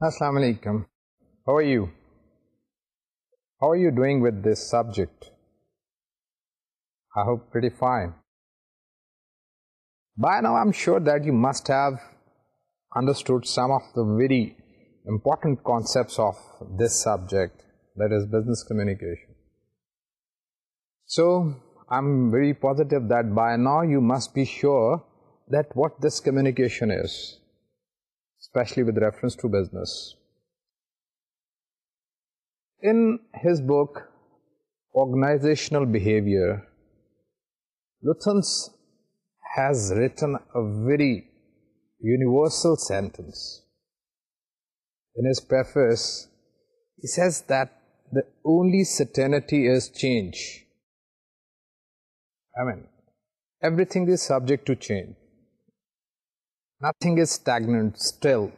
Assalamu alaikum. How are you? How are you doing with this subject? I hope pretty fine. By now, I'm sure that you must have understood some of the very important concepts of this subject, that is business communication. So, I'm very positive that by now you must be sure that what this communication is especially with reference to business. In his book, Organizational Behavior, Luthans has written a very universal sentence. In his preface, he says that the only certainty is change. I mean, everything is subject to change nothing is stagnant still.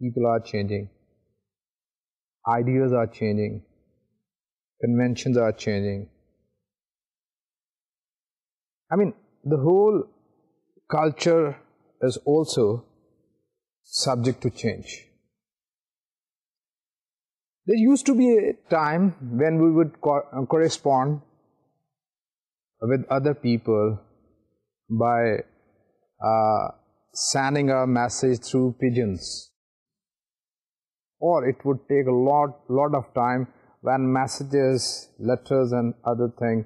People are changing. Ideas are changing. Conventions are changing. I mean, the whole culture is also subject to change. There used to be a time when we would co uh, correspond with other people by uh, sending a message through pigeons or it would take a lot lot of time when messages letters and other things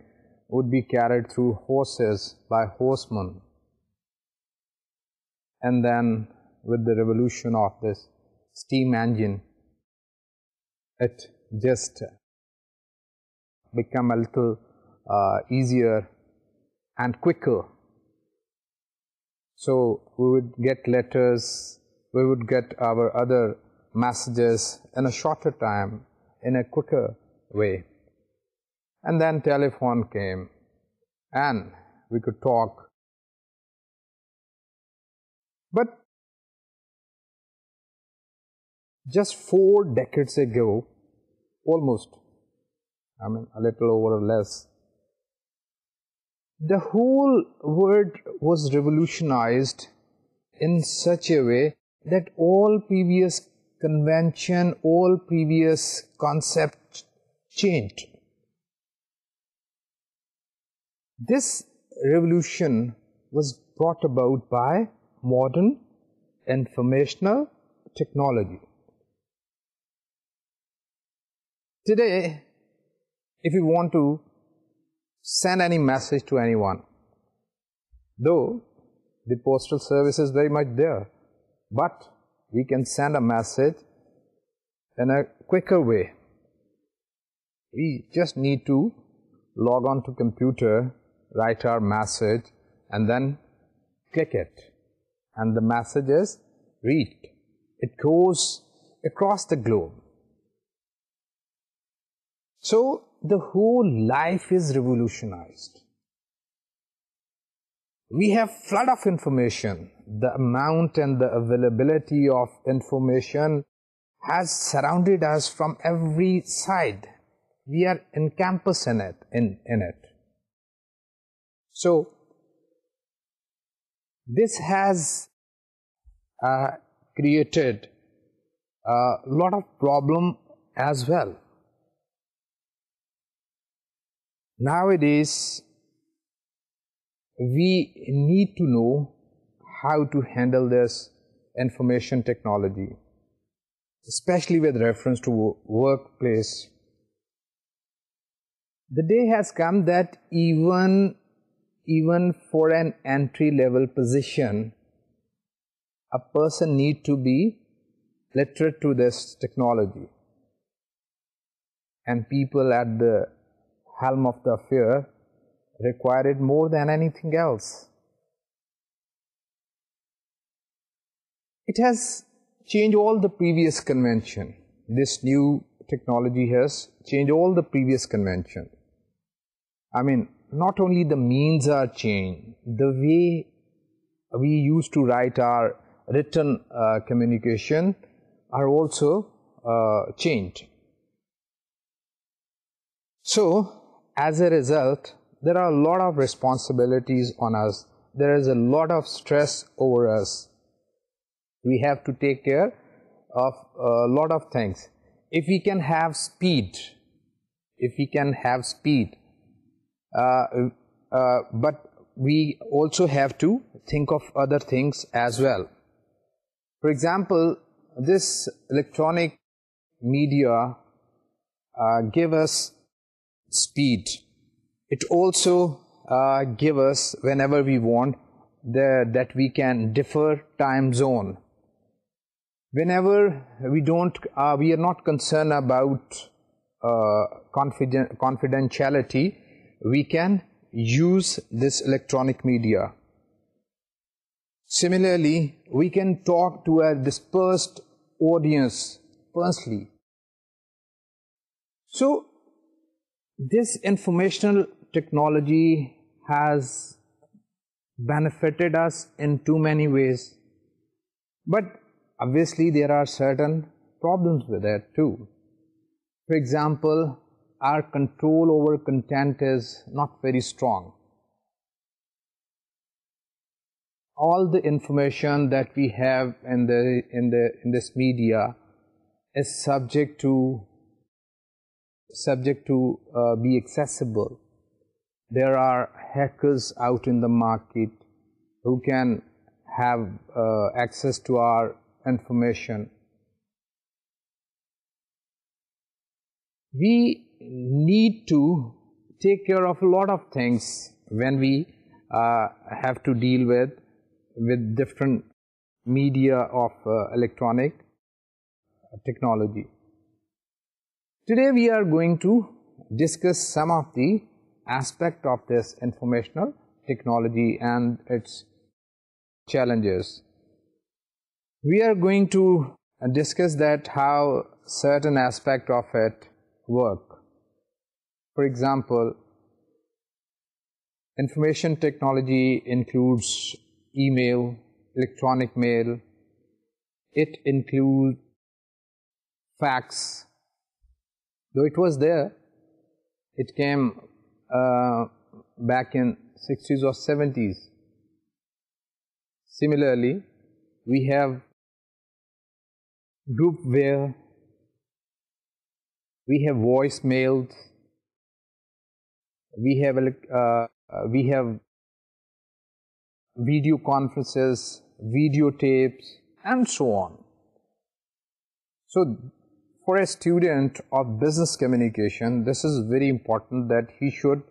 would be carried through horses by horsemen and then with the revolution of this steam engine it just became a little uh, easier and quicker so we would get letters, we would get our other messages in a shorter time, in a quicker way. And then telephone came and we could talk. But just four decades ago, almost, I mean a little over or less, the whole world was revolutionized in such a way that all previous convention, all previous concepts changed. This revolution was brought about by modern informational technology. Today, if you want to send any message to anyone. Though the postal service is very much there, but we can send a message in a quicker way. We just need to log on to computer, write our message and then click it and the message is reached. It goes across the globe. So, the whole life is revolutionized. We have flood of information. The amount and the availability of information has surrounded us from every side. We are encompassed in it. In, in it. So, this has uh, created a lot of problem as well. Nowadays, we need to know how to handle this information technology, especially with reference to workplace. The day has come that even even for an entry-level position, a person need to be literate to this technology. And people at the helm of the fear required more than anything else. It has changed all the previous convention. This new technology has changed all the previous convention. I mean, not only the means are changed, the way we used to write our written uh, communication are also uh, changed. So, as a result, there are a lot of responsibilities on us. There is a lot of stress over us. We have to take care of a lot of things. If we can have speed, if we can have speed, uh, uh, but we also have to think of other things as well. For example, this electronic media uh, give us speed. It also uh, give us whenever we want that we can differ time zone. Whenever we don't, uh, we are not concerned about uh, confidentiality, we can use this electronic media. Similarly, we can talk to a dispersed audience personally. So, this informational technology has benefited us in too many ways, but obviously there are certain problems with it too. For example, our control over content is not very strong. All the information that we have in this media is subject to subject to uh, be accessible. There are hackers out in the market who can have uh, access to our information. We need to take care of a lot of things when we uh, have to deal with with different media of electronic technology. Today we are going to discuss some of the aspect of this informational technology and its challenges. We are going to discuss that how certain aspect of it work. For example, information technology includes email, electronic mail, it includes fax, though it was there, it came uh, back in 60s or 70s. Similarly, we have group where we have voice mailed, we have, uh, we have video conferences, videotapes and so on. So for a student of business communication, this is very important that he should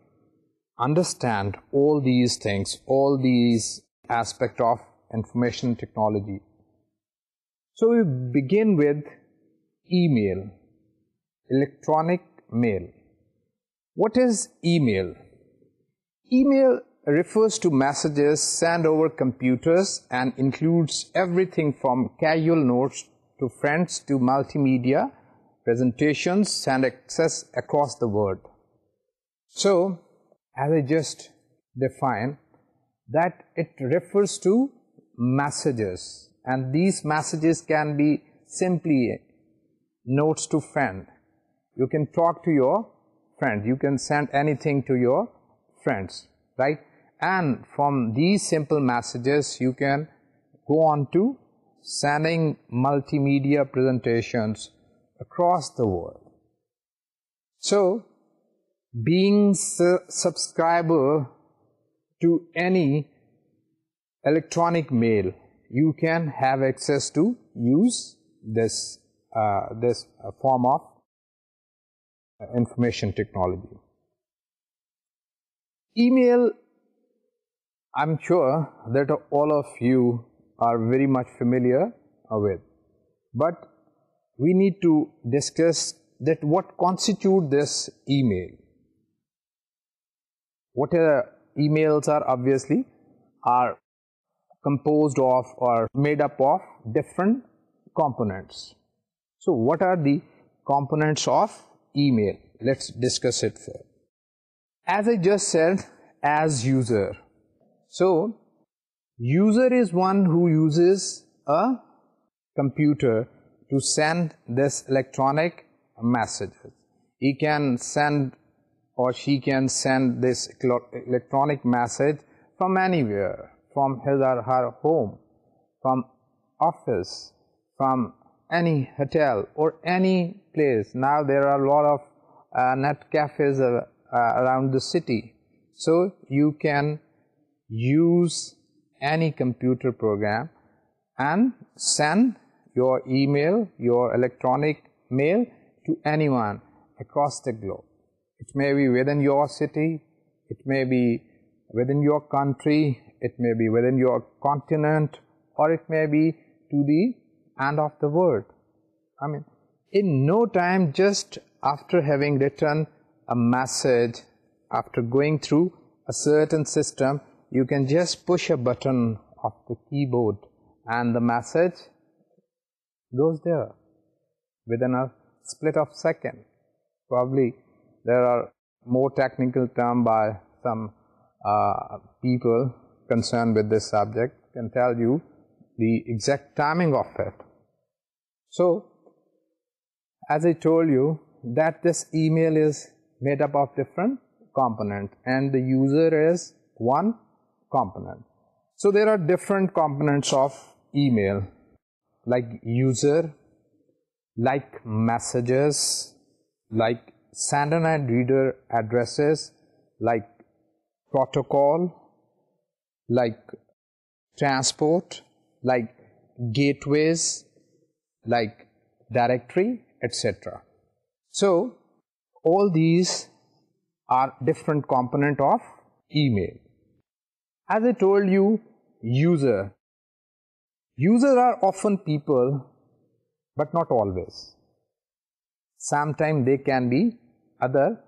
understand all these things, all these aspects of information technology. So we begin with email, electronic mail. What is email? Email refers to messages sent over computers and includes everything from casual notes to friends to multimedia presentations and access across the world. So, as I just defined that it refers to messages and these messages can be simply notes to friend. You can talk to your friend, you can send anything to your friends, right? And from these simple messages, you can go on to sending multimedia presentations, across the world. So, being su subscriber to any electronic mail, you can have access to use this, uh, this uh, form of uh, information technology. Email, I'm sure that all of you are very much familiar with, but we need to discuss that what constitute this email. Whatever emails are obviously are composed of or made up of different components. So what are the components of email? Let's discuss it first. As I just said, as user. So, user is one who uses a computer to send this electronic messages. He can send or she can send this electronic message from anywhere, from his or her home, from office, from any hotel or any place. Now there are a lot of uh, net cafes uh, uh, around the city. So you can use any computer program and send your email, your electronic mail to anyone across the globe. It may be within your city, it may be within your country, it may be within your continent or it may be to the end of the world. I mean, in no time just after having written a message, after going through a certain system, you can just push a button of the keyboard and the message goes there within a uh, split of second. Probably there are more technical term by some uh, people concerned with this subject can tell you the exact timing of it. So, as I told you that this email is made up of different component and the user is one component. So, there are different components of email like user, like messages, like sender and reader addresses, like protocol, like transport, like gateways, like directory, etc. So, all these are different component of email. As I told you, user Users are often people, but not always. Sometimes they can be other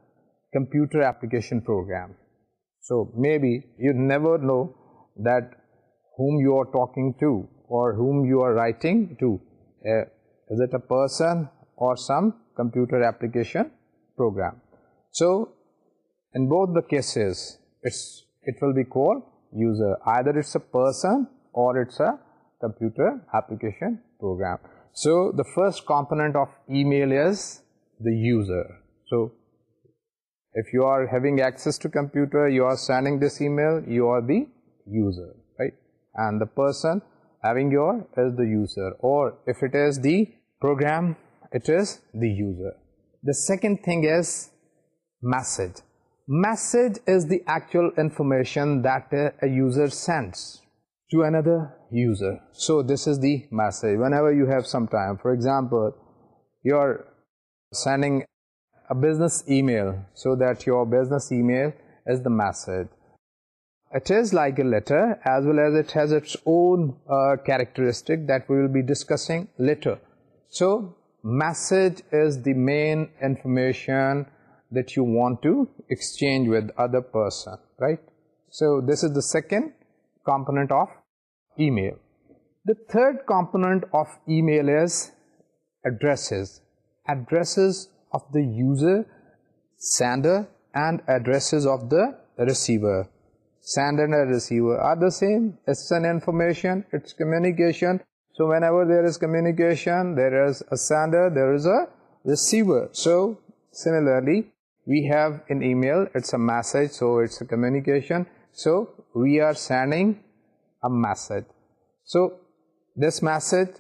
computer application program. So maybe you never know that whom you are talking to or whom you are writing to. Uh, is it a person or some computer application program? So in both the cases, it will be called user. Either it's a person or it's a computer application program. So the first component of email is the user. So if you are having access to computer, you are sending this email, you are the user, right? And the person having your is the user or if it is the program, it is the user. The second thing is message. Message is the actual information that a user sends, to another user. So this is the message. Whenever you have some time, for example, you are sending a business email so that your business email is the message. It is like a letter as well as it has its own uh, characteristic that we will be discussing later. So message is the main information that you want to exchange with other person, right? So this is the second component of email. The third component of email is addresses. Addresses of the user, sender and addresses of the receiver. Sender and receiver are the same. It's an information, it's communication. So whenever there is communication, there is a sender, there is a receiver. So similarly, we have an email, it's a message, so it's a communication. So we are sending a message. So this message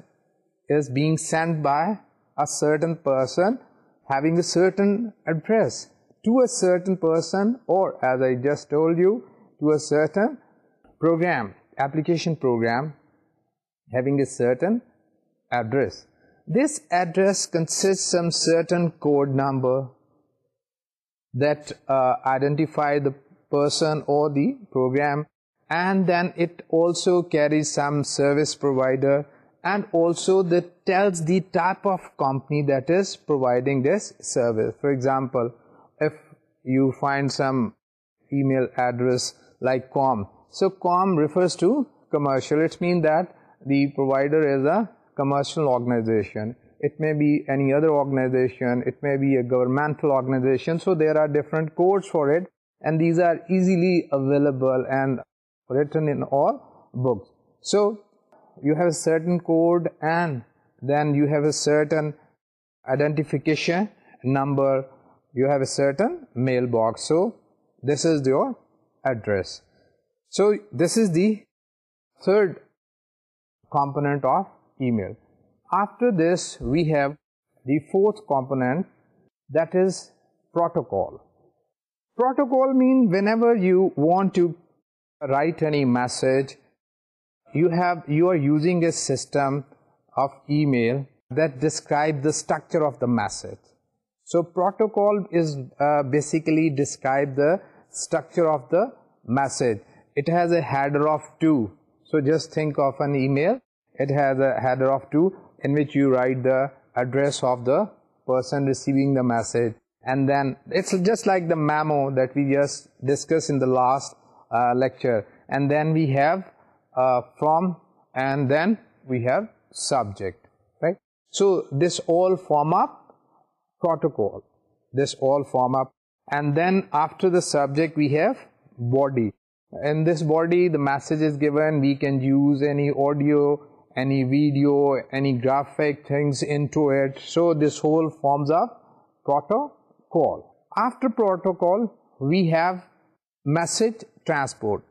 is being sent by a certain person having a certain address to a certain person or as I just told you to a certain program application program having a certain address. This address consists some certain code number that uh, identify the person or the program and then it also carries some service provider and also that tells the type of company that is providing this service. For example, if you find some email address like com, so com refers to commercial. It means that the provider is a commercial organization. It may be any other organization. It may be a governmental organization. So there are different codes for it. And these are easily available and written in all books. So you have a certain code and then you have a certain identification number, you have a certain mailbox. So this is your address. So this is the third component of email. After this, we have the fourth component that is protocol. Protocol means whenever you want to write any message you have you are using a system of email that describe the structure of the message so protocol is uh, basically describe the structure of the message it has a header of two so just think of an email it has a header of two in which you write the address of the person receiving the message and then it's just like the memo that we just discussed in the last uh, lecture and then we have uh, from and then we have subject right so this all form up protocol this all form up and then after the subject we have body in this body the message is given we can use any audio any video any graphic things into it so this whole forms up protocol after protocol we have message transport.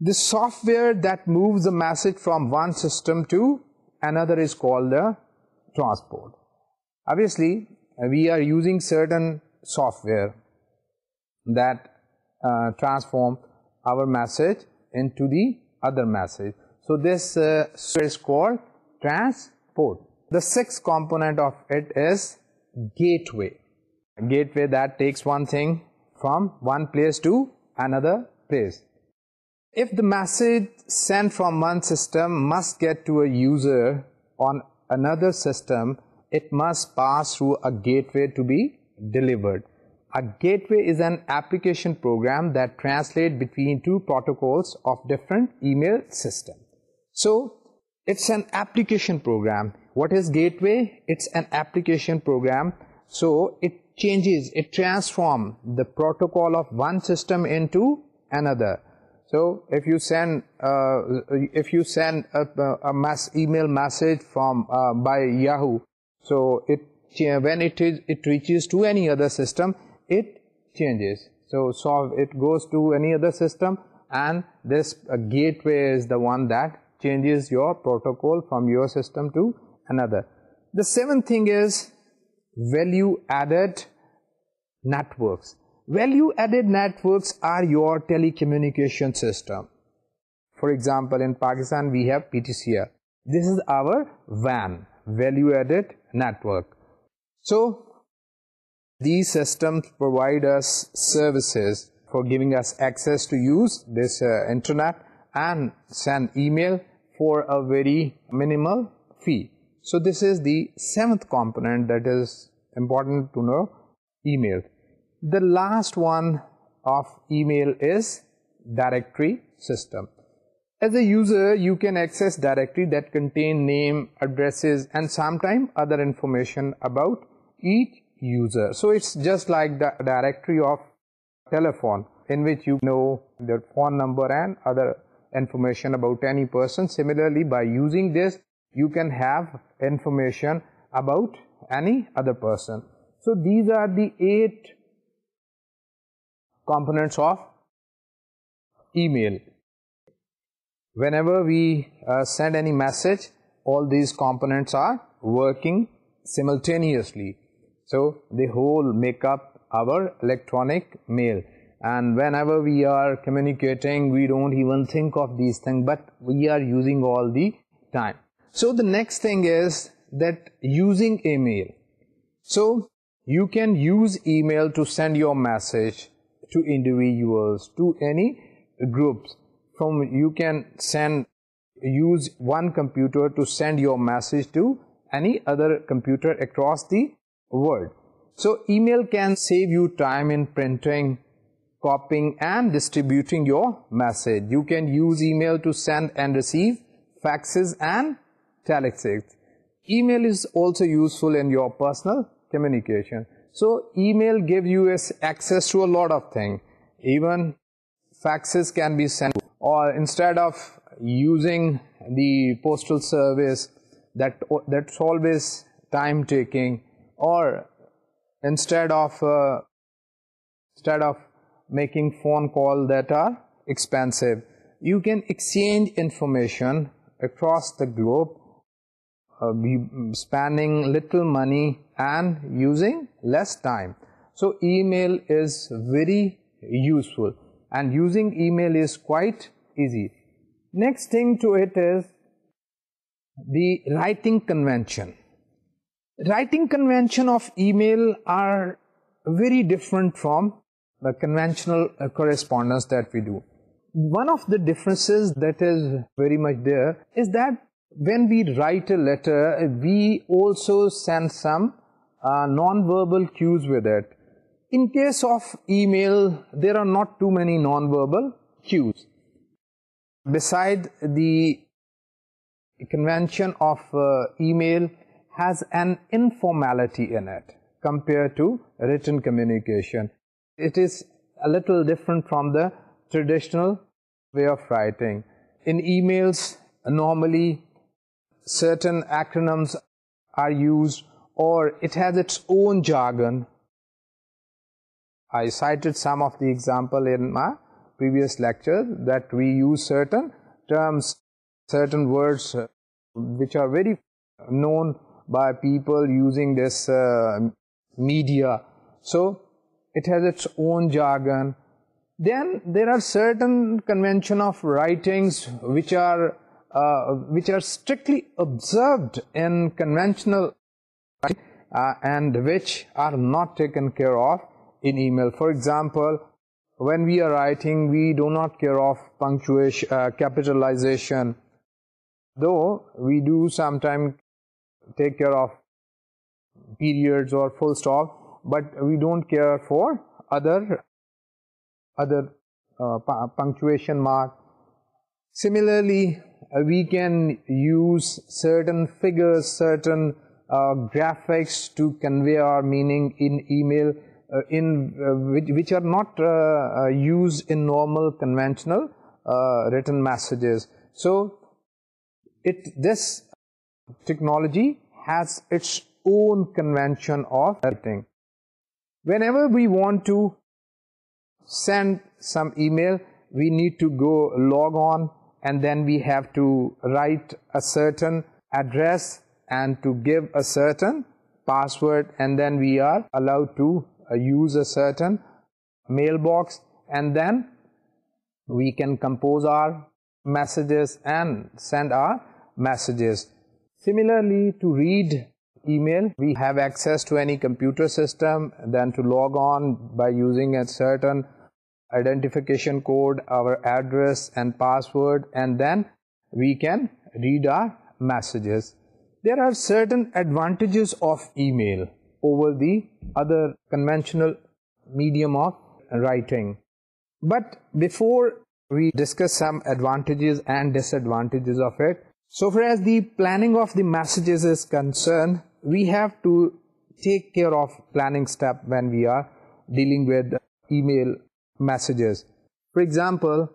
The software that moves a message from one system to another is called a transport. Obviously, we are using certain software that uh, transforms our message into the other message. So, this uh, is called transport. The sixth component of it is gateway. gateway that takes one thing from one place to another place. If the message sent from one system must get to a user on another system, it must pass through a gateway to be delivered. A gateway is an application program that translates between two protocols of different email system. So, it's an application program. What is gateway? It's an application program so it changes it transforms the protocol of one system into another so if you send uh, if you send a, mass email message from uh, by yahoo so it when it is it reaches to any other system it changes so so it goes to any other system and this uh, gateway is the one that changes your protocol from your system to another the seventh thing is value added networks value added networks are your telecommunication system for example in pakistan we have ptcl this is our van value added network so these systems provide us services for giving us access to use this uh, internet and send email for a very minimal fee so this is the seventh component that is important to know email. The last one of email is directory system. As a user, you can access directory that contain name, addresses and sometime other information about each user. So it's just like the directory of telephone in which you know their phone number and other information about any person. Similarly, by using this, you can have information about any other person. So these are the eight components of email. Whenever we uh, send any message, all these components are working simultaneously. So they whole make up our electronic mail. And whenever we are communicating, we don't even think of these things, but we are using all the time. So the next thing is that using email. So, you can use email to send your message to individuals, to any groups. From you can send, use one computer to send your message to any other computer across the world. So, email can save you time in printing, copying and distributing your message. You can use email to send and receive faxes and telexics email is also useful in your personal communication. So email gives you access to a lot of things. Even faxes can be sent or instead of using the postal service that that's always time taking or instead of uh, instead of making phone call that are expensive you can exchange information across the globe uh, spending little money and using less time. So email is very useful and using email is quite easy. Next thing to it is the writing convention. Writing convention of email are very different from the conventional uh, correspondence that we do. One of the differences that is very much there is that when we write a letter, we also send some uh, non-verbal cues with it. In case of email, there are not too many non-verbal cues. Beside the convention of uh, email has an informality in it compared to written communication. It is a little different from the traditional way of writing. In emails, normally certain acronyms are used or it has its own jargon. I cited some of the example in my previous lecture that we use certain terms, certain words uh, which are very known by people using this uh, media. So, it has its own jargon. Then there are certain convention of writings which are uh, which are strictly observed in conventional uh, and which are not taken care of in email. For example, when we are writing, we do not care of punctuation, uh, capitalization, though we do sometimes take care of periods or full stop, but we don't care for other other punctuation marks. Similarly, uh, we can use certain figures, certain uh, graphics to convey our meaning in email uh, in which, are not used in normal conventional written messages. So, it this technology has its own convention of writing. Whenever we want to send some email, we need to go log on and then we have to write a certain address and to give a certain password and then we are allowed to uh, use a certain mailbox and then we can compose our messages and send our messages. Similarly to read email we have access to any computer system then to log on by using a certain identification code, our address and password and then we can read our messages. There are certain advantages of email over the other conventional medium of writing. But before we discuss some advantages and disadvantages of it, so far as the planning of the messages is concerned, we have to take care of planning step when we are dealing with email messages. For example,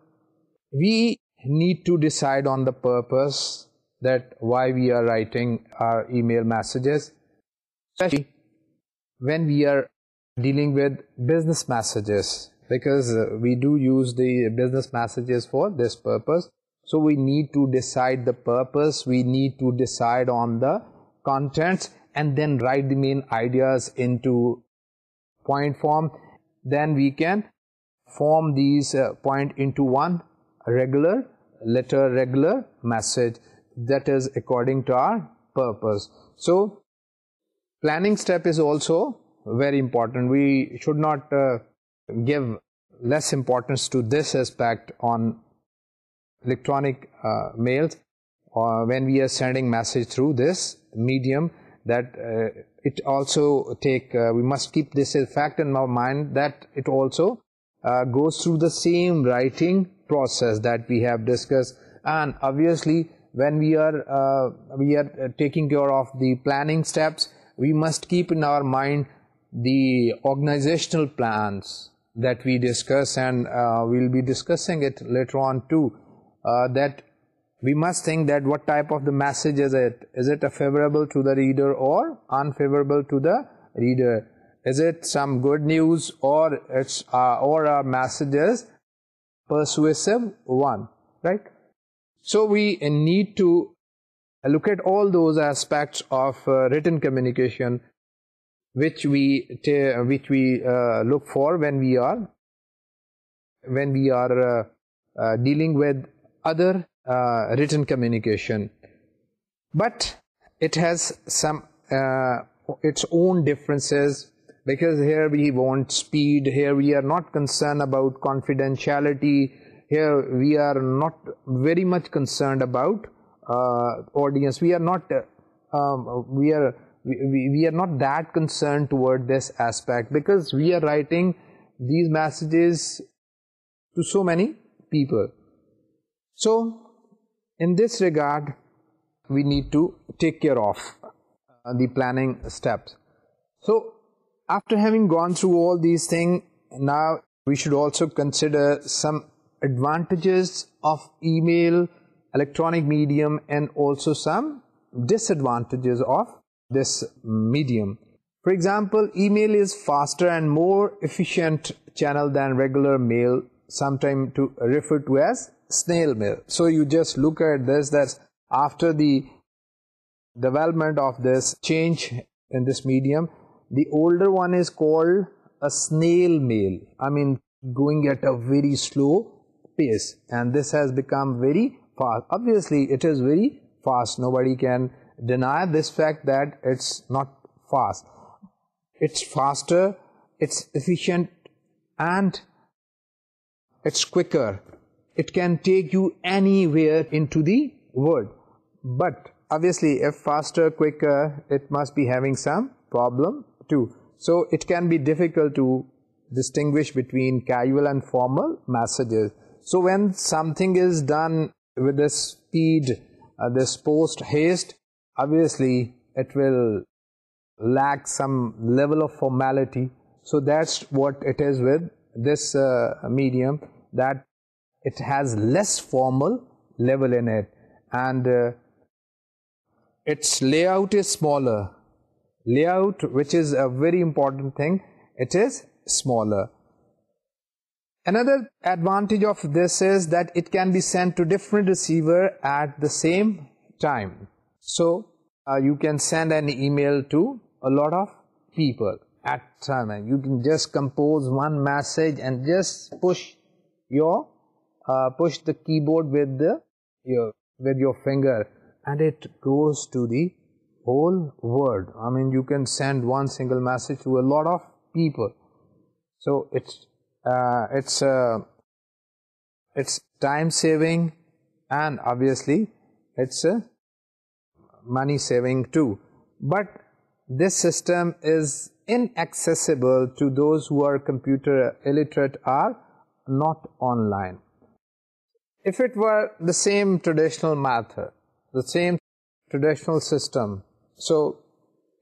we need to decide on the purpose that why we are writing our email messages, especially when we are dealing with business messages because uh, we do use the business messages for this purpose. So we need to decide the purpose, we need to decide on the contents and then write the main ideas into point form. Then we can form these uh, point into one regular letter regular message that is according to our purpose. So, planning step is also very important. We should not uh, give less importance to this aspect on electronic uh, mails or when we are sending message through this medium that uh, it also take we must keep this fact in our mind that it also uh, goes through the same writing process that we have discussed and obviously when we are uh, we are uh, taking care of the planning steps we must keep in our mind the organizational plans that we discuss and we'll be discussing it later on too that we must think that what type of the message is it is it favorable to the reader or unfavorable to the reader is it some good news or it's uh, or our messages persuasive one right so we need to look at all those aspects of uh, written communication which we which we uh, look for when we are when we are uh, dealing with other written communication but it has some its own differences because here we want speed, here we are not concerned about confidentiality, here we are not very much concerned about uh, audience, we are not, uh, um, we are, we, are not that concerned toward this aspect because we are writing these messages to so many people. So, in this regard, we need to take care of uh, the planning steps. So, after having gone through all these things, now we should also consider some advantages of email, electronic medium and also some disadvantages of this medium. For example, email is faster and more efficient channel than regular mail, sometimes to refer to as snail mail. So you just look at this, that after the development of this change in this medium, the older one is called a snail mail. i mean going at a very slow pace and this has become very fast obviously it is very fast nobody can deny this fact that it's not fast it's faster it's efficient and it's quicker it can take you anywhere into the world but obviously if faster quicker it must be having some problem so it can be difficult to distinguish between casual and formal messages. So when something is done with this speed, uh, this post haste, obviously it will lack some level of formality. So that's what it is with this uh, medium that it has less formal level in it and uh, its layout is smaller. Layout, which is a very important thing, it is smaller. Another advantage of this is that it can be sent to different receiver at the same time. So uh, you can send an email to a lot of people at time. you can just compose one message and just push your uh, push the keyboard with the your with your finger and it goes to the whole world. I mean, you can send one single message to a lot of people. So, it's uh, it's uh, it's time-saving and obviously it's uh, money-saving too. But this system is inaccessible to those who are computer illiterate or not online. If it were the same traditional method, the same traditional system, so,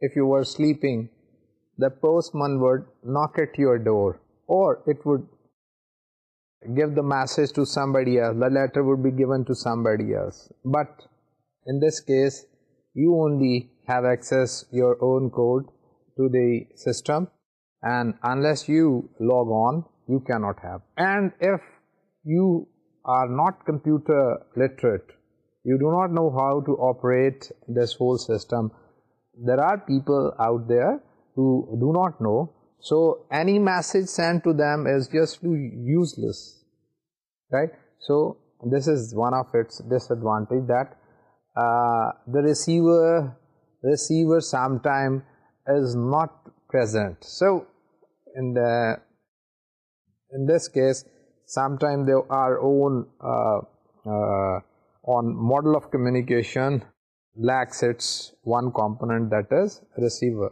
if you were sleeping, the postman would knock at your door or it would give the message to somebody else, the letter would be given to somebody else. But in this case, you only have access your own code to the system and unless you log on, you cannot have. And if you are not computer literate, you do not know how to operate this whole system there are people out there who do not know. So, any message sent to them is just useless, right? So, this is one of its disadvantage that uh, the receiver receiver sometime is not present. So, in the in this case, sometime are own uh, uh, on model of communication lacks its one component that is receiver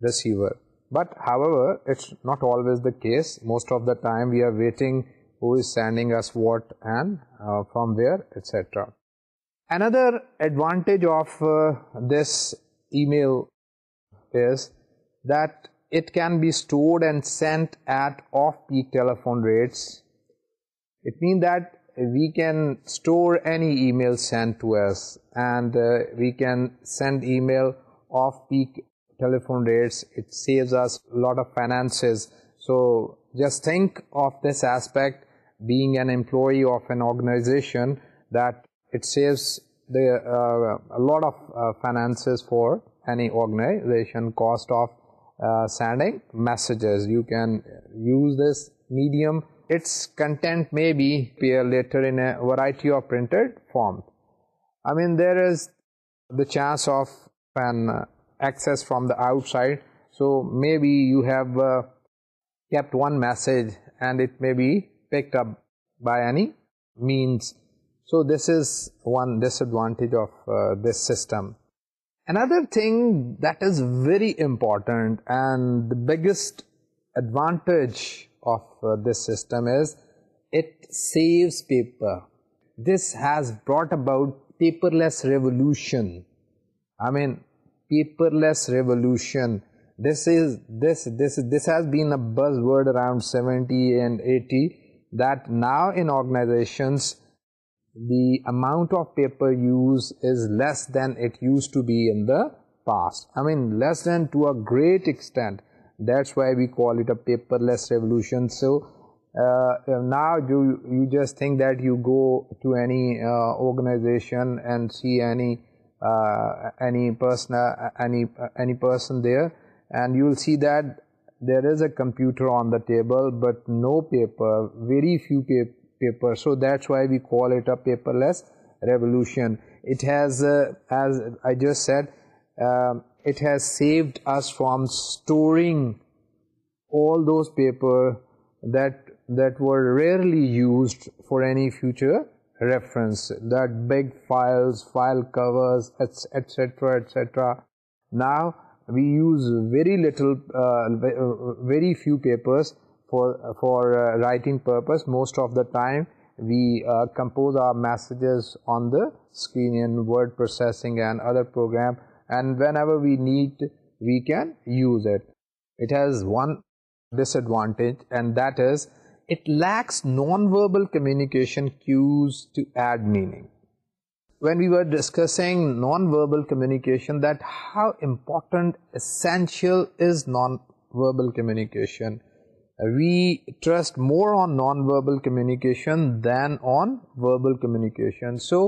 receiver but however it's not always the case most of the time we are waiting who is sending us what and uh, from where etc another advantage of uh, this email is that it can be stored and sent at off peak telephone rates it means that we can store any email sent to us and uh, we can send email off peak telephone rates it saves us a lot of finances so just think of this aspect being an employee of an organization that it saves uh, a lot of uh, finances for any organization cost of sending messages you can use this medium its content may be appear later in a variety of printed form. I mean there is the chance of an access from the outside so maybe you have uh, kept one message and it may be picked up by any means. So this is one disadvantage of uh, this system. Another thing that is very important and the biggest advantage of uh, this system is it saves paper. This has brought about paperless revolution. I mean paperless revolution. This is this this this has been a buzzword around 70 and 80 that now in organizations the amount of paper use is less than it used to be in the past. I mean less than to a great extent. That's why we call it a paperless revolution. So uh, now you just think that you go to any uh, organization and see any uh, person there, and you will see that there is a computer on the table but no paper, very few paper. So that's why we call it a paperless revolution. It has, as I just said, um, it has saved us from storing all those paper that that were rarely used for any future reference that big files file covers etc etc now we use very little uh, uh, very few papers for for uh, writing purpose most of the time we compose our messages on the screen in word processing and other program and whenever we need we can use it. It has one disadvantage and that is it lacks non-verbal communication cues to add meaning. When we were discussing non-verbal communication that how important essential is non-verbal communication. We trust more on non-verbal communication than on verbal communication. So,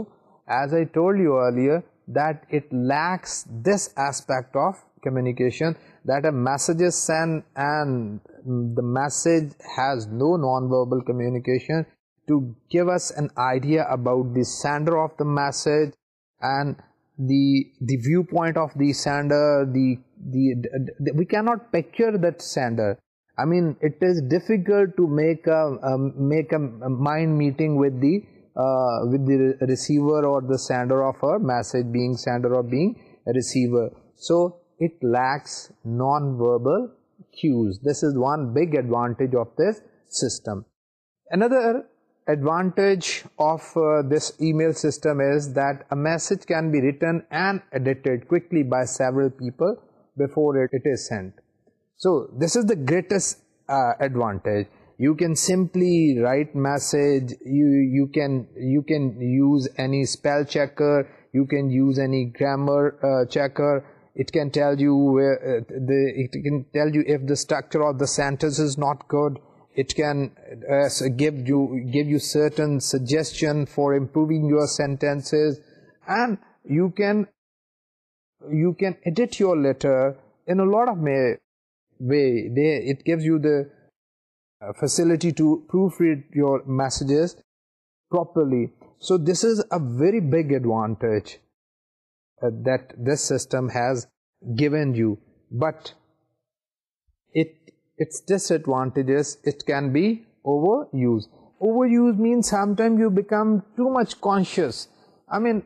as I told you earlier, that it lacks this aspect of communication that a message is sent and the message has no non-verbal communication to give us an idea about the sender of the message and the the viewpoint of the sender the the, we cannot picture that sender i mean it is difficult to make a, um, make a, mind meeting with the uh, with the receiver or the sender of a message being sender or being a receiver. So it lacks non-verbal cues. This is one big advantage of this system. Another advantage of uh, this email system is that a message can be written and edited quickly by several people before it, it is sent. So this is the greatest uh, advantage you can simply write message you you can you can use any spell checker you can use any grammar uh, checker it can tell you where uh, the it can tell you if the structure of the sentence is not good it can uh, give you give you certain suggestion for improving your sentences and you can you can edit your letter in a lot of may way it gives you the uh, facility to proofread your messages properly. So this is a very big advantage uh, that this system has given you. But it its disadvantages, it can be overused. Overuse means sometimes you become too much conscious. I mean,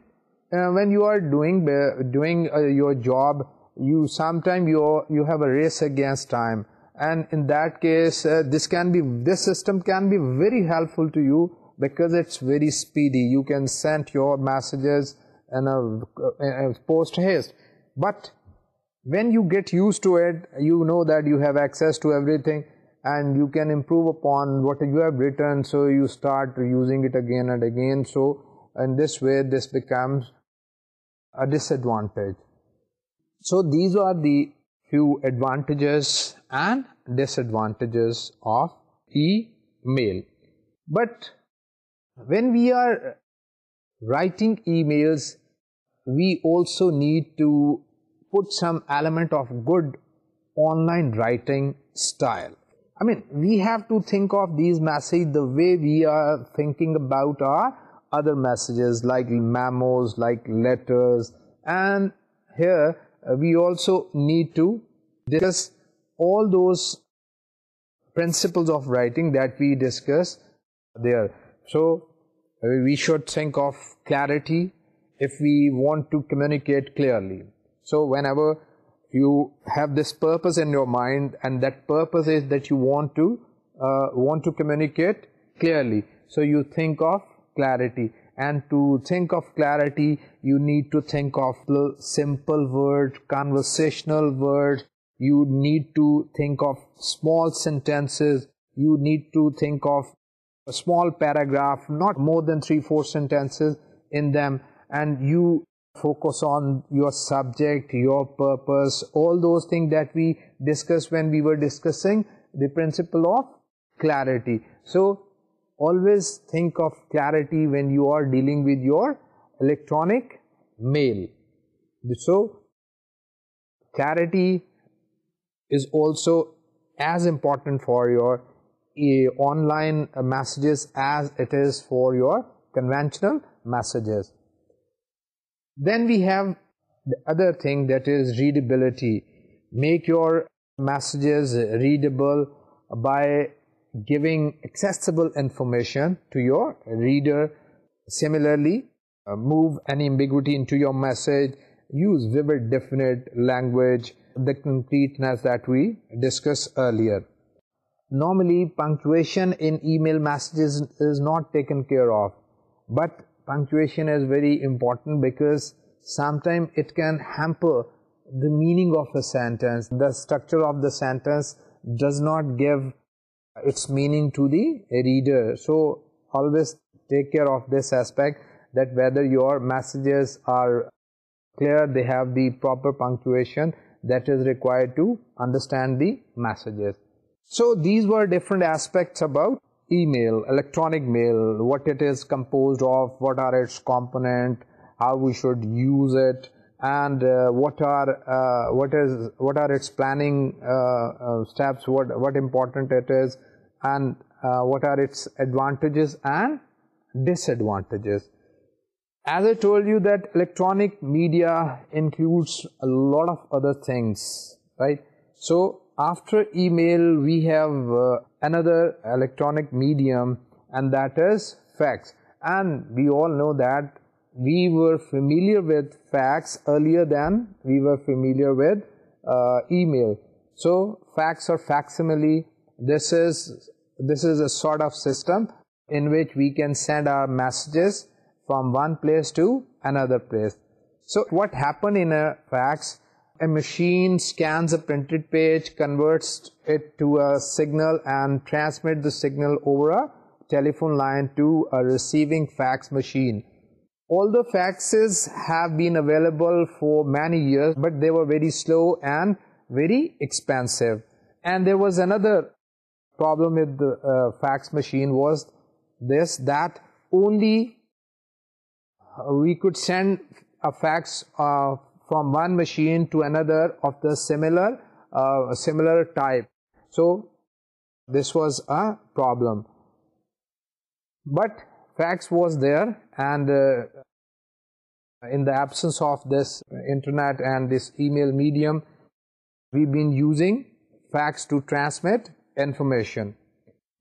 uh, when you are doing doing your job, you sometimes you have a race against time and in that case uh, this can be this system can be very helpful to you because it's very speedy you can send your messages and post haste but when you get used to it you know that you have access to everything and you can improve upon what you have written so you start using it again and again so in this way this becomes a disadvantage so these are the few advantages and disadvantages of e mail but when we are writing emails we also need to put some element of good online writing style i mean we have to think of these message the way we are thinking about our other messages like memos like letters and here we also need to discuss all those principles of writing that we discuss there. So we should think of clarity if we want to communicate clearly. So whenever you have this purpose in your mind and that purpose is that you want to uh, want to communicate clearly. So you think of clarity and to think of clarity you need to think of the simple word, conversational word, you need to think of small sentences you need to think of a small paragraph not more than three four sentences in them and you focus on your subject your purpose all those things that we discussed when we were discussing the principle of clarity so always think of clarity when you are dealing with your electronic mail so clarity is also as important for your online messages as it is for your conventional messages. Then we have the other thing that is readability. Make your messages readable by giving accessible information to your reader. Similarly, uh, move any ambiguity into your message. Use vivid, definite language the completeness that we discussed earlier. Normally, punctuation in email messages is not taken care of. But punctuation is very important because sometimes it can hamper the meaning of a sentence. The structure of the sentence does not give its meaning to the reader. So, always take care of this aspect that whether your messages are clear, they have the proper punctuation that is required to understand the messages. So these were different aspects about email, electronic mail, what it is composed of, what are its component, how we should use it, and uh, what are uh, what is what are its planning uh, steps, what what important it is, and what are its advantages and disadvantages. As I told you that electronic media includes a lot of other things, right? So after email, we have uh, another electronic medium and that is fax. And we all know that we were familiar with fax earlier than we were familiar with uh, email. So fax or facsimile, this is, this is a sort of system in which we can send our messages from one place to another place. So what happened in a fax, a machine scans a printed page, converts it to a signal and transmit the signal over a telephone line to a receiving fax machine. All the faxes have been available for many years, but they were very slow and very expensive. And there was another problem with the uh, fax machine was this, that only uh, we could send a fax uh, from one machine to another of the similar uh, similar type so this was a problem but fax was there and in the absence of this internet and this email medium we've been using fax to transmit information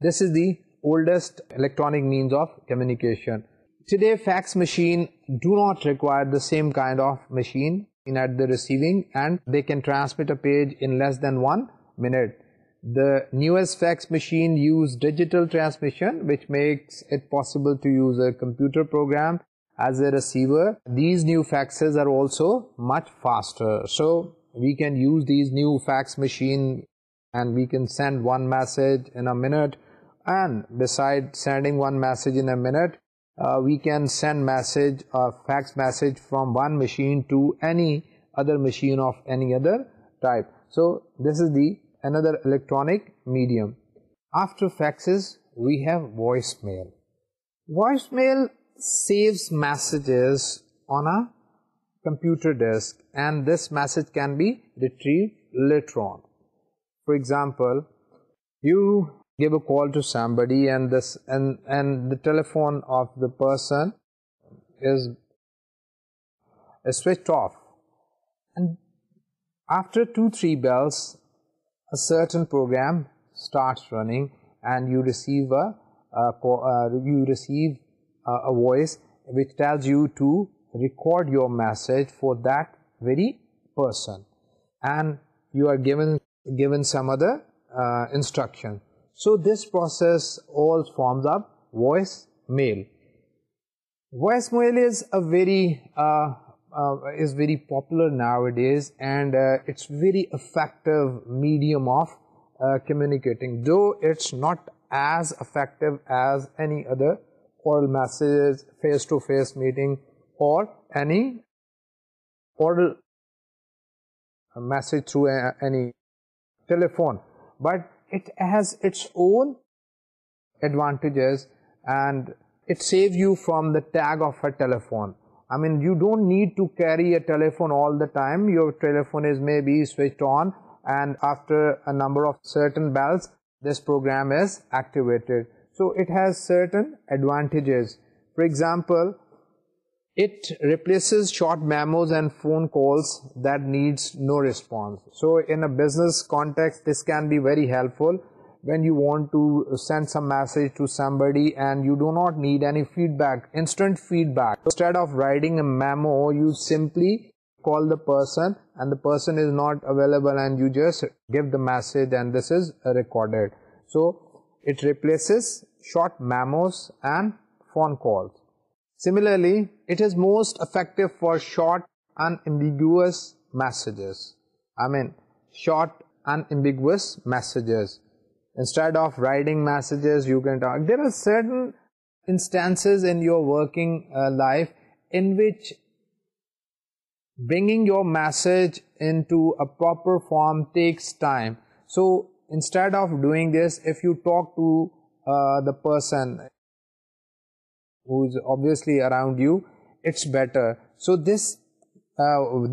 this is the oldest electronic means of communication today fax machine do not require the same kind of machine at the receiving and they can transmit a page in less than one minute. The newest fax machine use digital transmission which makes it possible to use a computer program as a receiver. These new faxes are also much faster. So we can use these new fax machine and we can send one message in a minute and besides sending one message in a minute uh, we can send message or fax message from one machine to any other machine of any other type. So, this is the another electronic medium. After faxes, we have voicemail. Voicemail saves messages on a computer disk and this message can be retrieved later on. For example, you give a call to somebody and this and and the telephone of the person is, is switched off and after two three bells a certain program starts running and you receive a, a uh, you receive a, a voice which tells you to record your message for that very person and you are given given some other uh, instruction so this process all forms up voice mail. Voice mail is a very uh, uh, is very popular nowadays and uh, it's very effective medium of communicating though it's not as effective as any other oral messages face to face meeting or any oral message through any telephone but it has its own advantages and it saves you from the tag of a telephone. I mean, you don't need to carry a telephone all the time. Your telephone is maybe switched on and after a number of certain bells, this program is activated. So, it has certain advantages. For example, it replaces short memos and phone calls that needs no response. So in a business context, this can be very helpful when you want to send some message to somebody and you do not need any feedback, instant feedback. Instead of writing a memo, you simply call the person and the person is not available and you just give the message and this is recorded. So it replaces short memos and phone calls. Similarly, it is most effective for short unambiguous messages i mean short unambiguous messages instead of writing messages you can talk there are certain instances in your working uh, life in which bringing your message into a proper form takes time so instead of doing this if you talk to uh, the person who is obviously around you it's better. So this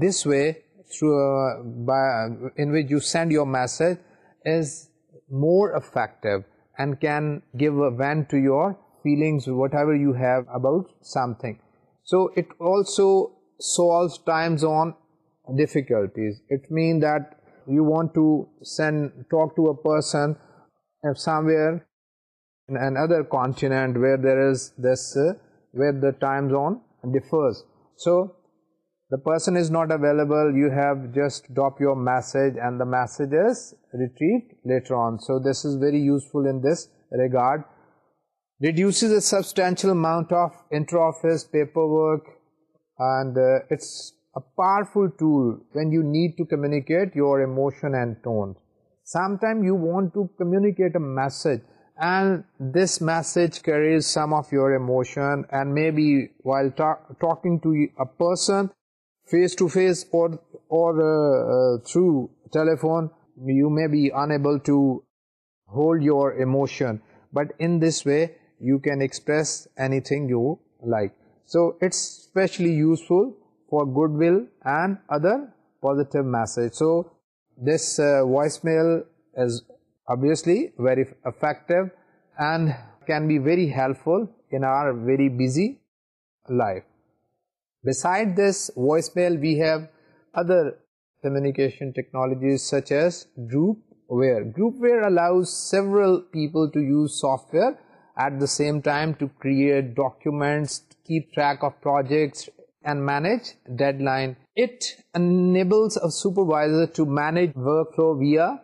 this way, through by, in which you send your message, is more effective and can give a vent to your feelings, whatever you have about something. So it also solves time zone difficulties. It means that you want to send talk to a person somewhere in another continent where there is this where the time zone differs. So, the person is not available, you have just drop your message and the message is retrieved later on. So, this is very useful in this regard. Reduces a substantial amount of inter-office paperwork and uh, it's a powerful tool when you need to communicate your emotion and tone. Sometimes you want to communicate a message and this message carries some of your emotion and maybe while talking to a person face to face or or uh, uh, through telephone you may be unable to hold your emotion but in this way you can express anything you like so it's specially useful for goodwill and other positive message so this uh, voicemail is obviously very effective and can be very helpful in our very busy life. Beside this voicemail, we have other communication technologies such as Groupware. Groupware allows several people to use software at the same time to create documents, keep track of projects and manage deadline. It enables a supervisor to manage workflow via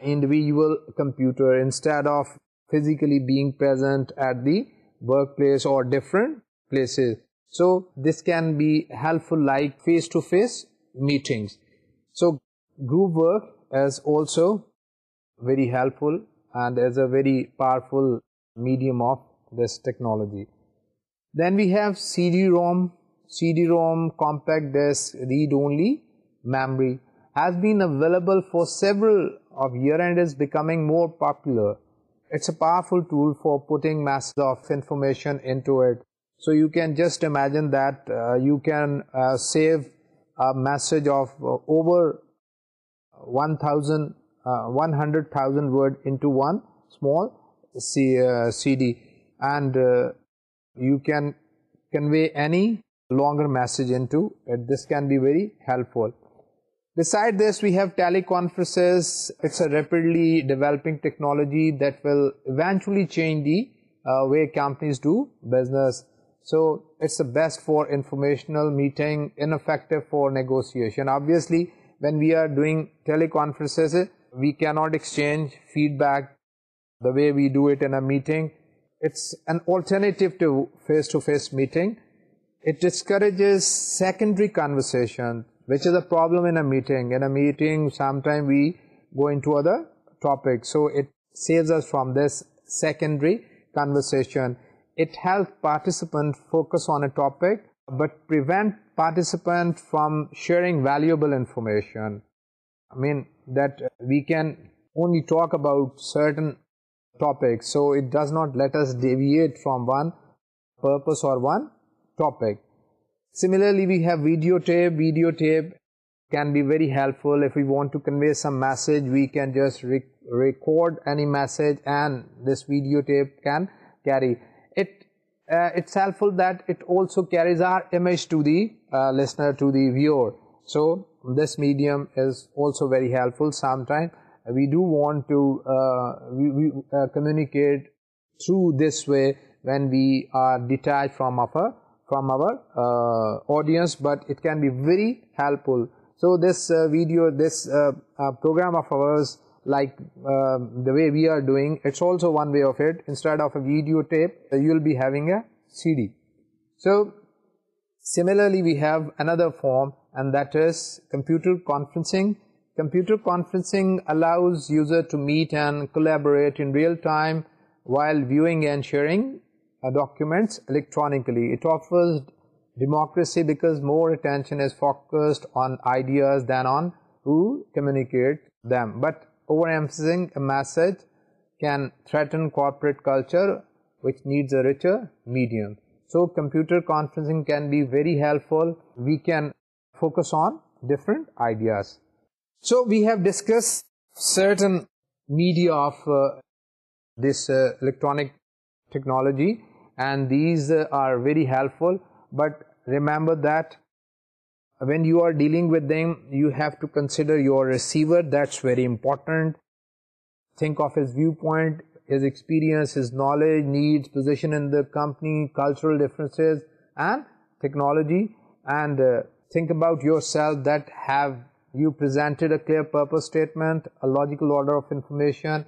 individual computer instead of physically being present at the workplace or different places. So this can be helpful like face-to-face meetings. So group work is also very helpful and is a very powerful medium of this technology. Then we have CD-ROM, CD-ROM compact disk read-only memory has been available for several of year-end is becoming more popular. It's a powerful tool for putting masses of information into it. So you can just imagine that uh, you can uh, save a message of uh, over 1,000, uh, 100,000 word into one small CD. And you can convey any longer message into it. This can be very helpful. Beside this, we have teleconferences. It's a rapidly developing technology that will eventually change the uh, way companies do business. So it's the best for informational meeting, ineffective for negotiation. Obviously, when we are doing teleconferences, we cannot exchange feedback the way we do it in a meeting. It's an alternative to face-to-face -face meeting. It discourages secondary conversation which is a problem in a meeting. In a meeting, sometimes we go into other topics. So it saves us from this secondary conversation. It helps participants focus on a topic, but prevent participants from sharing valuable information. I mean, that we can only talk about certain topics. So it does not let us deviate from one purpose or one topic similarly we have videotape. Videotape can be very helpful if we want to convey some message we can just record any message and this videotape can carry it uh, it's helpful that it also carries our image to the uh, listener to the viewer so this medium is also very helpful sometimes we do want to uh, communicate through this way when we are detached from other from our uh, audience but it can be very helpful so this uh, video this uh, program of ours like um, the way we are doing it's also one way of it instead of a videotape uh, you'll be having a CD so similarly we have another form and that is computer conferencing computer conferencing allows user to meet and collaborate in real time while viewing and sharing uh, documents electronically. It offers democracy because more attention is focused on ideas than on who communicate them. But overemphasizing a message can threaten corporate culture which needs a richer medium. So computer conferencing can be very helpful. We can focus on different ideas. So we have discussed certain media of uh, this uh, electronic technology and these uh, are very helpful but remember that when you are dealing with them you have to consider your receiver that's very important think of his viewpoint his experience his knowledge needs position in the company cultural differences and technology and uh, think about yourself that have you presented a clear purpose statement a logical order of information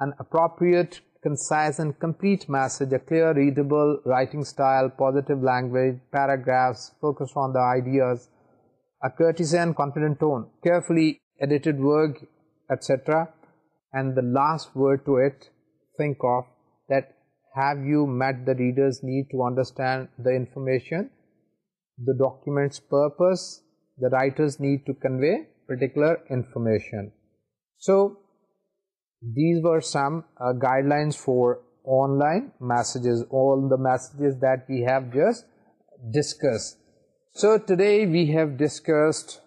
an appropriate concise and complete message, a clear, readable writing style, positive language, paragraphs focused on the ideas, a courteous and confident tone, carefully edited work, etc. And the last word to it, think of that have you met the reader's need to understand the information, the document's purpose, the writer's need to convey particular information. So, these were some uh, guidelines for online messages all the messages that we have just discussed so today we have discussed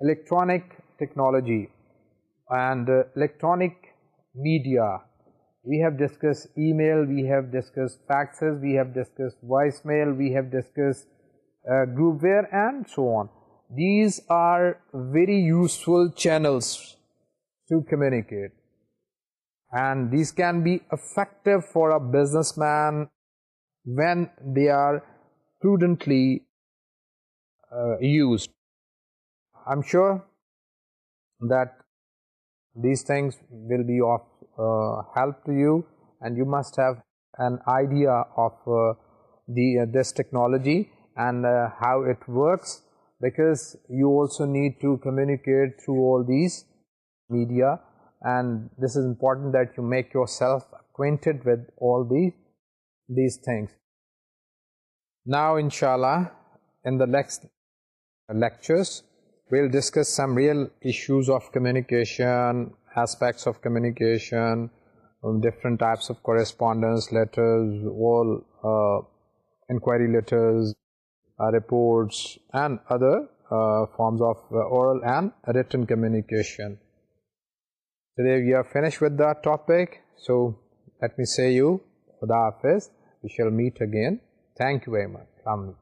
electronic technology and uh, electronic media we have discussed email we have discussed faxes we have discussed voicemail we have discussed uh, groupware and so on these are very useful channels to communicate. And these can be effective for a businessman when they are prudently uh, used. I'm sure that these things will be of uh, help to you and you must have an idea of uh, the this technology and how it works because you also need to communicate through all these media and this is important that you make yourself acquainted with all these these things now inshallah in the next lectures we'll discuss some real issues of communication aspects of communication different types of correspondence letters all uh, inquiry letters uh, reports and other uh, forms of oral and written communication Today we are finished with the topic. So let me say you, for the Hafiz. We shall meet again. Thank you very much. Assalamu